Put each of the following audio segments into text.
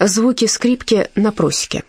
Звуки скрипки на просеке.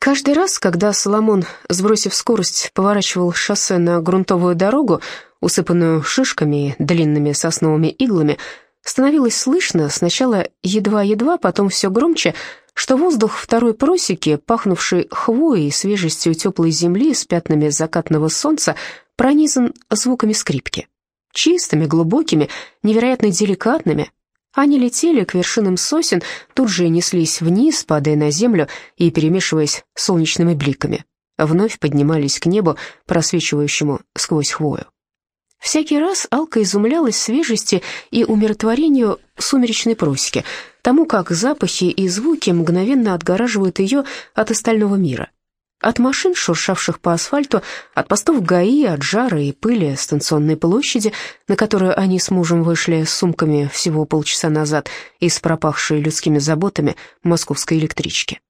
Каждый раз, когда Соломон, сбросив скорость, поворачивал шоссе на грунтовую дорогу, усыпанную шишками и длинными сосновыми иглами, становилось слышно сначала едва-едва, потом все громче, что воздух второй просеки, пахнувший хвоей и свежестью теплой земли с пятнами закатного солнца, пронизан звуками скрипки. Чистыми, глубокими, невероятно деликатными, они летели к вершинам сосен, тут же неслись вниз, падая на землю и перемешиваясь солнечными бликами. Вновь поднимались к небу, просвечивающему сквозь хвою. Всякий раз Алка изумлялась свежести и умиротворению сумеречной просеки, тому, как запахи и звуки мгновенно отгораживают ее от остального мира. От машин, шуршавших по асфальту, от постов ГАИ, от жара и пыли станционной площади, на которую они с мужем вышли с сумками всего полчаса назад из пропахшей людскими заботами московской электрички.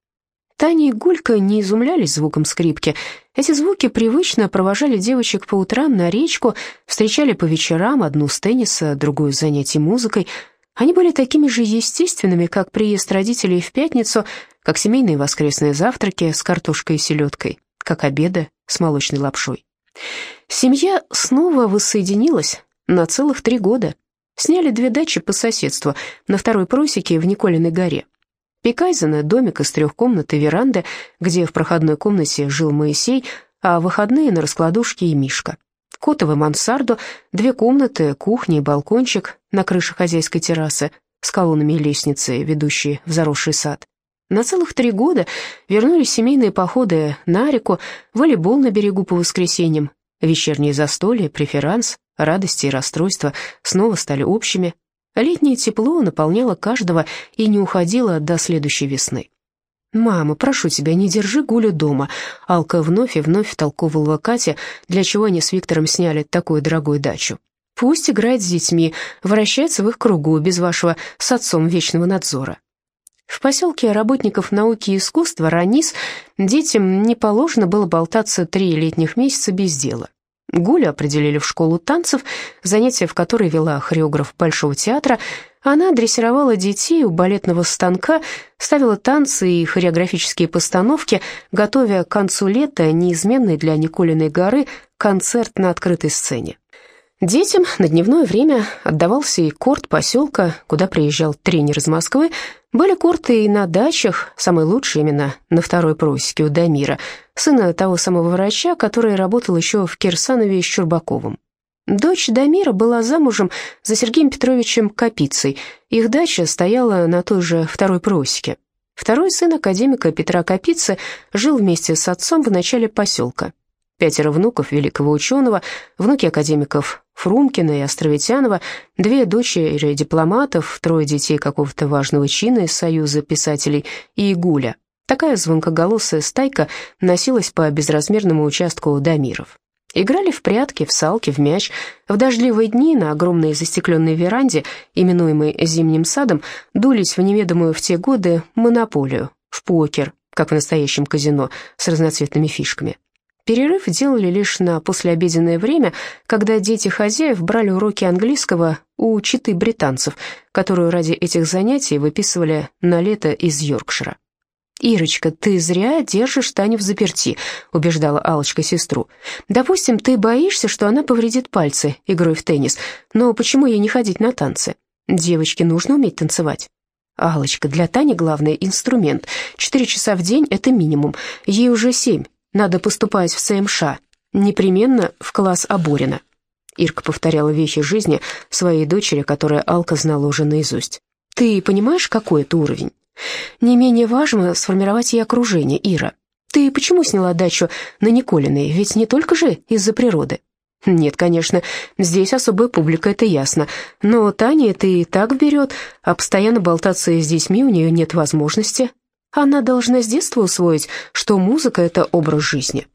Таня и Гулька не изумлялись звуком скрипки. Эти звуки привычно провожали девочек по утрам на речку, встречали по вечерам одну с тенниса, другую с занятий музыкой. Они были такими же естественными, как приезд родителей в пятницу — как семейные воскресные завтраки с картошкой и селедкой, как обеды с молочной лапшой. Семья снова воссоединилась на целых три года. Сняли две дачи по соседству на второй просеке в Николиной горе. Пекайзена — домик из трех комнат и веранды, где в проходной комнате жил Моисей, а выходные на раскладушке и Мишка. Котовы мансарду, две комнаты, кухня и балкончик на крыше хозяйской террасы с колоннами и лестницей, ведущие в заросший сад. На целых три года вернулись семейные походы на реку, волейбол на берегу по воскресеньям, вечерние застолья, преферанс, радости и расстройства снова стали общими. Летнее тепло наполняло каждого и не уходило до следующей весны. «Мама, прошу тебя, не держи Гулю дома», — Алка вновь и вновь втолковывала Катя, для чего они с Виктором сняли такую дорогую дачу. «Пусть играет с детьми, вращается в их кругу без вашего с отцом вечного надзора. В поселке работников науки и искусства Ранис детям не положено было болтаться три летних месяца без дела. Гулю определили в школу танцев, занятия в которой вела хореограф Большого театра. Она дрессировала детей у балетного станка, ставила танцы и хореографические постановки, готовя к концу лета неизменный для Николиной горы концерт на открытой сцене. Детям на дневное время отдавался и корт поселка, куда приезжал тренер из Москвы. Были корты и на дачах, самые лучшие именно на второй просеке у Дамира, сына того самого врача, который работал еще в Кирсанове с Чурбаковым. Дочь Дамира была замужем за Сергеем Петровичем Капицей. Их дача стояла на той же второй просеке. Второй сын академика Петра Капицы жил вместе с отцом в начале поселка. Пятеро внуков великого ученого, внуки академиков Фрумкина и Островитянова, две дочери дипломатов, трое детей какого-то важного чина из Союза писателей и Гуля. Такая звонкоголосая стайка носилась по безразмерному участку Дамиров. Играли в прятки, в салки, в мяч. В дождливые дни на огромной застекленной веранде, именуемой зимним садом, дулись в неведомую в те годы монополию, в покер, как в настоящем казино, с разноцветными фишками. Перерыв делали лишь на послеобеденное время, когда дети хозяев брали уроки английского у читы британцев, которую ради этих занятий выписывали на лето из Йоркшира. «Ирочка, ты зря держишь Таню в заперти», — убеждала алочка сестру. «Допустим, ты боишься, что она повредит пальцы игрой в теннис, но почему ей не ходить на танцы? Девочке нужно уметь танцевать». алочка для Тани главный инструмент. Четыре часа в день — это минимум. Ей уже семь, надо поступать в СМШ, непременно в класс Аборина. Ирка повторяла вещи жизни своей дочери, которая Алка знала уже наизусть. «Ты понимаешь, какой это уровень? Не менее важно сформировать ей окружение, Ира. Ты почему сняла дачу на Николиной? Ведь не только же из-за природы». «Нет, конечно, здесь особая публика, это ясно. Но Таня это и так берет, а постоянно болтаться с детьми у нее нет возможности. Она должна с детства усвоить, что музыка — это образ жизни.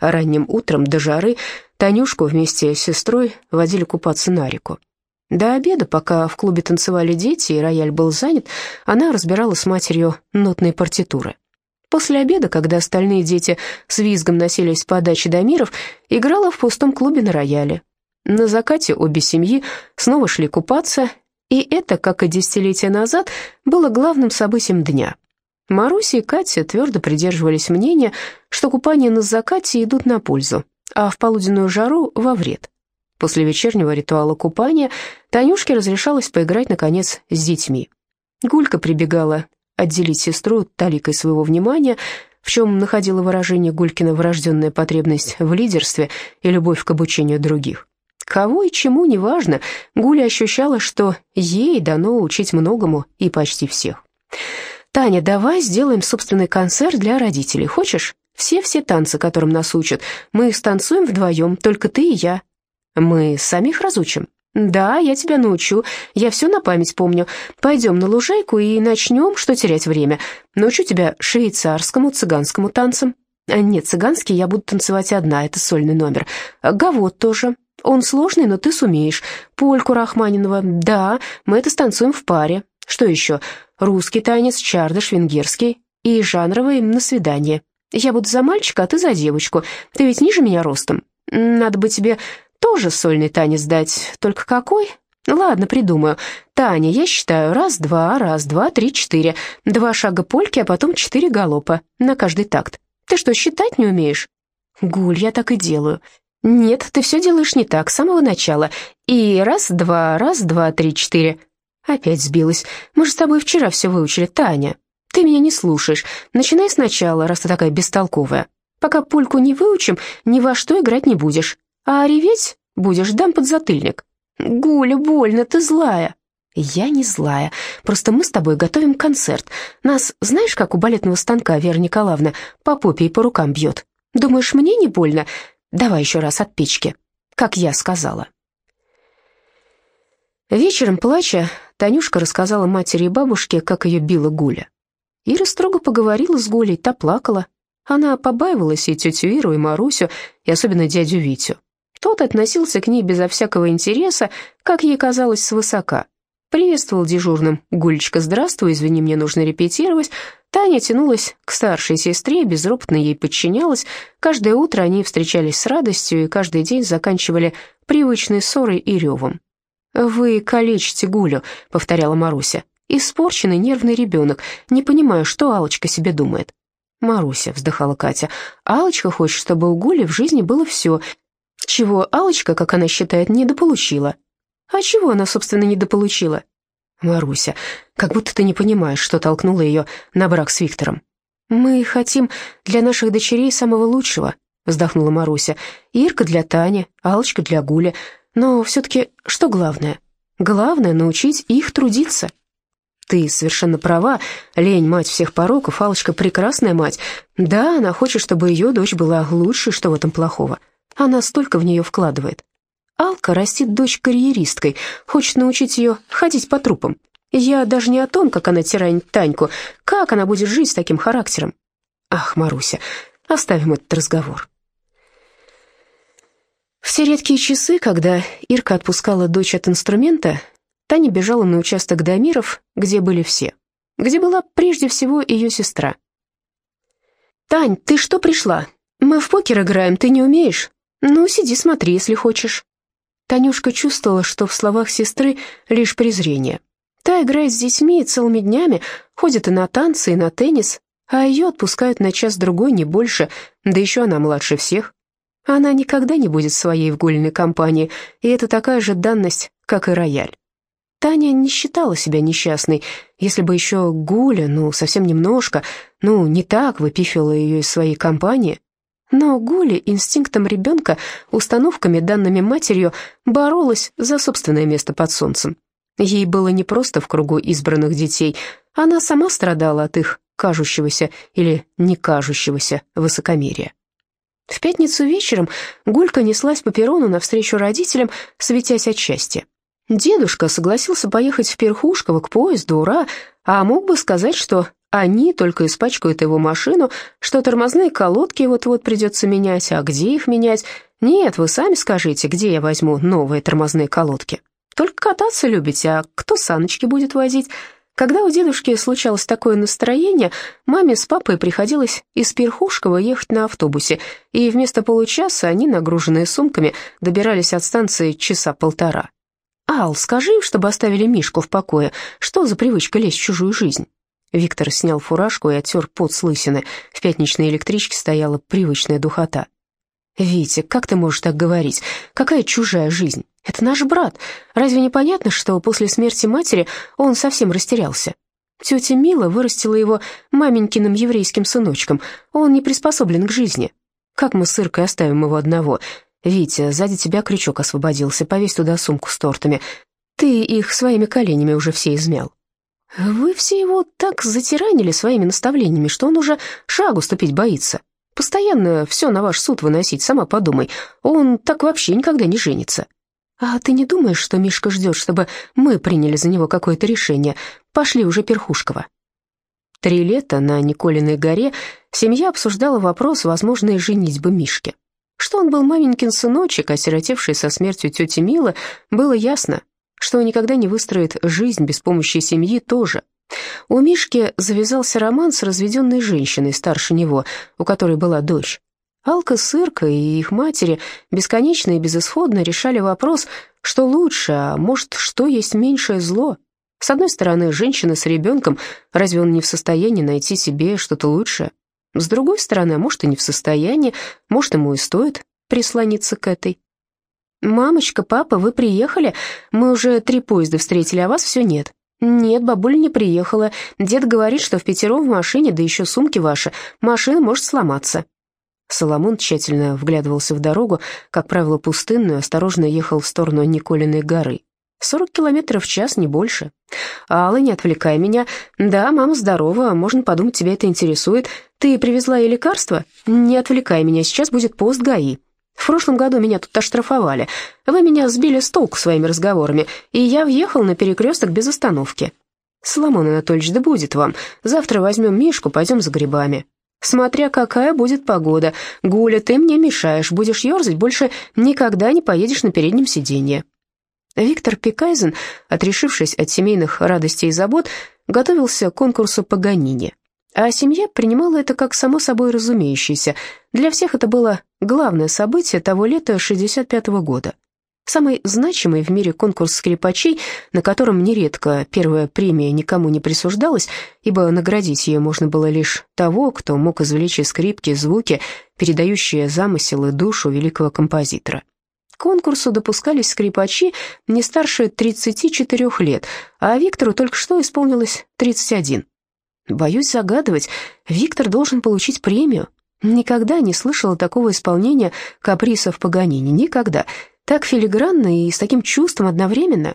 Ранним утром до жары Танюшку вместе с сестрой водили купаться на реку. До обеда, пока в клубе танцевали дети и рояль был занят, она разбирала с матерью нотные партитуры. После обеда, когда остальные дети с визгом носились по даче Дамиров, играла в пустом клубе на рояле. На закате обе семьи снова шли купаться, И это, как и десятилетия назад, было главным событием дня. Маруся и Катя твердо придерживались мнения, что купания на закате идут на пользу, а в полуденную жару — во вред. После вечернего ритуала купания Танюшке разрешалось поиграть, наконец, с детьми. Гулька прибегала отделить сестру таликой своего внимания, в чем находила выражение Гулькина врожденная потребность в лидерстве и любовь к обучению других. Кого и чему, неважно, Гуля ощущала, что ей дано учить многому и почти всех. «Таня, давай сделаем собственный концерт для родителей, хочешь? Все-все танцы, которым нас учат, мы их станцуем вдвоем, только ты и я. Мы самих разучим?» «Да, я тебя научу. Я все на память помню. Пойдем на лужайку и начнем, что терять время. Научу тебя швейцарскому, цыганскому танцам». А «Нет, цыганский я буду танцевать одна, это сольный номер. Гавот тоже. Он сложный, но ты сумеешь. Польку Рахманинова. Да, мы это станцуем в паре. Что еще? Русский танец, чардыш, венгерский. И жанровый на свидание. Я буду за мальчика, а ты за девочку. Ты ведь ниже меня ростом. Надо бы тебе тоже сольный танец дать, только какой? Ладно, придумаю. Таня, я считаю раз-два, раз-два, три-четыре. Два шага польки, а потом четыре галопа на каждый такт. Ты что, считать не умеешь? Гуль, я так и делаю. Нет, ты все делаешь не так, с самого начала. И раз-два, раз-два, три-четыре. Опять сбилась. Мы же с тобой вчера все выучили, Таня. Ты меня не слушаешь. Начинай сначала, раз ты такая бестолковая. Пока польку не выучим, ни во что играть не будешь. А реветь будешь, дам подзатыльник. Гуля, больно, ты злая. Я не злая, просто мы с тобой готовим концерт. Нас, знаешь, как у балетного станка Вера Николаевна по попе и по рукам бьет? Думаешь, мне не больно? Давай еще раз от печки, как я сказала. Вечером, плача, Танюшка рассказала матери и бабушке, как ее била Гуля. Ира строго поговорила с Гулей, та плакала. Она побаивалась и тетю Иру, и Марусю, и особенно дядю Витю. Тот относился к ней безо всякого интереса, как ей казалось, свысока. Приветствовал дежурным «Гулечка, здравствуй, извини, мне нужно репетировать». Таня тянулась к старшей сестре, безропотно ей подчинялась. Каждое утро они встречались с радостью и каждый день заканчивали привычной ссорой и ревом. «Вы калечите Гулю», — повторяла Маруся. «Испорченный нервный ребенок. Не понимаю, что Алочка себе думает». «Маруся», — вздыхала Катя, — «Алочка хочет, чтобы у Гули в жизни было все, чего Алочка, как она считает, недополучила. А чего она, собственно, недополучила? Маруся, как будто ты не понимаешь, что толкнуло ее на брак с Виктором. Мы хотим для наших дочерей самого лучшего, вздохнула Маруся. Ирка для Тани, Алочка для Гули. Но все-таки что главное? Главное — научить их трудиться. Ты совершенно права. Лень — мать всех пороков, Алочка — прекрасная мать. Да, она хочет, чтобы ее дочь была лучше, что в этом плохого. Она столько в нее вкладывает. Алка растит дочь карьеристкой, хочет научить ее ходить по трупам. Я даже не о том, как она тиранит Таньку, как она будет жить с таким характером. Ах, Маруся, оставим этот разговор. В те редкие часы, когда Ирка отпускала дочь от инструмента, Таня бежала на участок Дамиров, где были все, где была прежде всего ее сестра. «Тань, ты что пришла? Мы в покер играем, ты не умеешь?» «Ну, сиди, смотри, если хочешь». Танюшка чувствовала, что в словах сестры лишь презрение. Та играет с детьми целыми днями, ходит и на танцы, и на теннис, а ее отпускают на час-другой, не больше, да еще она младше всех. Она никогда не будет своей в гульной компании, и это такая же данность, как и рояль. Таня не считала себя несчастной, если бы еще Гуля, ну, совсем немножко, ну, не так выпихивала ее из своей компании, но Гули инстинктом ребенка, установками, данными матерью, боролась за собственное место под солнцем. Ей было не просто в кругу избранных детей, она сама страдала от их кажущегося или не кажущегося высокомерия. В пятницу вечером Гулька неслась по перрону навстречу родителям, светясь от счастья. Дедушка согласился поехать в Перхушково к поезду, ура, а мог бы сказать, что они только испачкают его машину, что тормозные колодки вот-вот придется менять, а где их менять? Нет, вы сами скажите, где я возьму новые тормозные колодки. Только кататься любите, а кто саночки будет возить? Когда у дедушки случалось такое настроение, маме с папой приходилось из Перхушкова ехать на автобусе, и вместо получаса они, нагруженные сумками, добирались от станции часа полтора. «Ал, скажи им, чтобы оставили Мишку в покое. Что за привычка лезть в чужую жизнь?» Виктор снял фуражку и оттер пот с лысины. В пятничной электричке стояла привычная духота. «Витя, как ты можешь так говорить? Какая чужая жизнь? Это наш брат. Разве не понятно, что после смерти матери он совсем растерялся? Тетя Мила вырастила его маменькиным еврейским сыночком. Он не приспособлен к жизни. Как мы с Иркой оставим его одного? Витя, сзади тебя крючок освободился, повесь туда сумку с тортами. Ты их своими коленями уже все измял. Вы все его так затиранили своими наставлениями, что он уже шагу ступить боится. Постоянно все на ваш суд выносить, сама подумай. Он так вообще никогда не женится. А ты не думаешь, что Мишка ждет, чтобы мы приняли за него какое-то решение? Пошли уже Перхушкова. Три лета на Николиной горе семья обсуждала вопрос возможной женитьбы Мишки. Что он был маменькин сыночек, осиротевший со смертью тети Милы, было ясно. Что никогда не выстроит жизнь без помощи семьи тоже. У Мишки завязался роман с разведенной женщиной старше него, у которой была дочь. Алка с Иркой и их матери бесконечно и безысходно решали вопрос, что лучше, а может, что есть меньшее зло. С одной стороны, женщина с ребенком, разве он не в состоянии найти себе что-то лучшее? С другой стороны, может, и не в состоянии, может, ему и стоит прислониться к этой. «Мамочка, папа, вы приехали? Мы уже три поезда встретили, а вас все нет». «Нет, бабуля не приехала. Дед говорит, что в пятером в машине, да еще сумки ваши. Машина может сломаться». Соломон тщательно вглядывался в дорогу, как правило, пустынную, осторожно ехал в сторону Николиной горы. «Сорок километров в час, не больше». «Алла, не отвлекай меня. Да, мама здорова, можно подумать, тебя это интересует. Ты привезла ей лекарства? Не отвлекай меня, сейчас будет пост ГАИ». В прошлом году меня тут оштрафовали. Вы меня сбили с толку своими разговорами, и я въехал на перекресток без остановки. Соломон Анатольевич, да будет вам. Завтра возьмем Мишку, пойдем за грибами. Смотря какая будет погода. Гуля, ты мне мешаешь, будешь ерзать, больше никогда не поедешь на переднем сиденье. Виктор Пикайзен, отрешившись от семейных радостей и забот, готовился к конкурсу Паганини. А семья принимала это как само собой разумеющееся. Для всех это было главное событие того лета 65 -го года. Самый значимый в мире конкурс скрипачей, на котором нередко первая премия никому не присуждалась, ибо наградить ее можно было лишь того, кто мог извлечь из скрипки звуки, передающие замысел и душу великого композитора. К конкурсу допускались скрипачи не старше 34 лет, а Виктору только что исполнилось 31. Боюсь загадывать, Виктор должен получить премию. Никогда не слышала такого исполнения каприсов Паганини, никогда. Так филигранно и с таким чувством одновременно.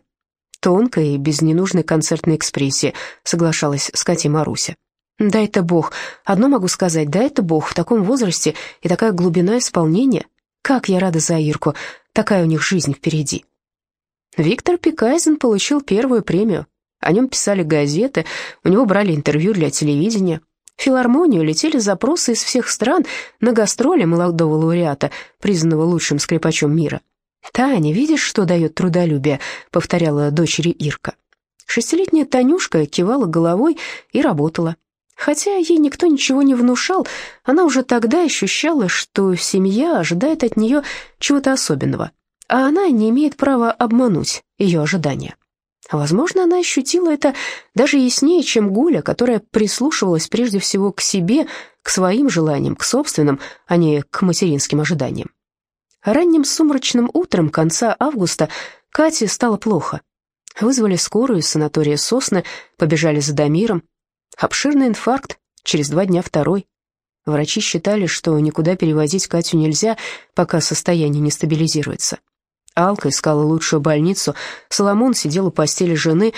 Тонко и без ненужной концертной экспрессии, соглашалась с Катей Маруся. Да это Бог. Одно могу сказать, да это Бог. В таком возрасте и такая глубина исполнения. Как я рада за Ирку. Такая у них жизнь впереди. Виктор Пикайзен получил первую премию. О нем писали газеты, у него брали интервью для телевидения. В филармонию летели запросы из всех стран на гастроли молодого лауреата, признанного лучшим скрипачом мира. «Таня, видишь, что дает трудолюбие?» — повторяла дочери Ирка. Шестилетняя Танюшка кивала головой и работала. Хотя ей никто ничего не внушал, она уже тогда ощущала, что семья ожидает от нее чего-то особенного, а она не имеет права обмануть ее ожидания. Возможно, она ощутила это даже яснее, чем Гуля, которая прислушивалась прежде всего к себе, к своим желаниям, к собственным, а не к материнским ожиданиям. Ранним сумрачным утром конца августа Кате стало плохо. Вызвали скорую из санатория «Сосны», побежали за Дамиром. Обширный инфаркт, через два дня второй. Врачи считали, что никуда перевозить Катю нельзя, пока состояние не стабилизируется. Алка искала лучшую больницу, Соломон сидел у постели жены.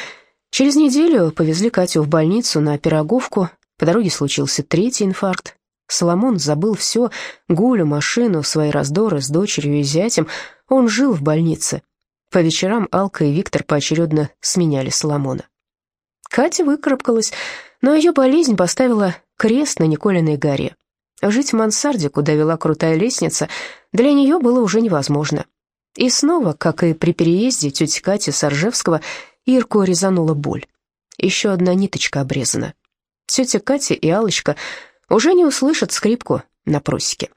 Через неделю повезли Катю в больницу на Пироговку. По дороге случился третий инфаркт. Соломон забыл все, Гулю, машину, свои раздоры с дочерью и зятем. Он жил в больнице. По вечерам Алка и Виктор поочередно сменяли Соломона. Катя выкарабкалась, но ее болезнь поставила крест на Николиной горе. Жить в мансарде, куда вела крутая лестница, для нее было уже невозможно. И снова, как и при переезде тети Кати Саржевского, Ирку резанула боль. Еще одна ниточка обрезана. Тетя Катя и Алочка уже не услышат скрипку на просеке.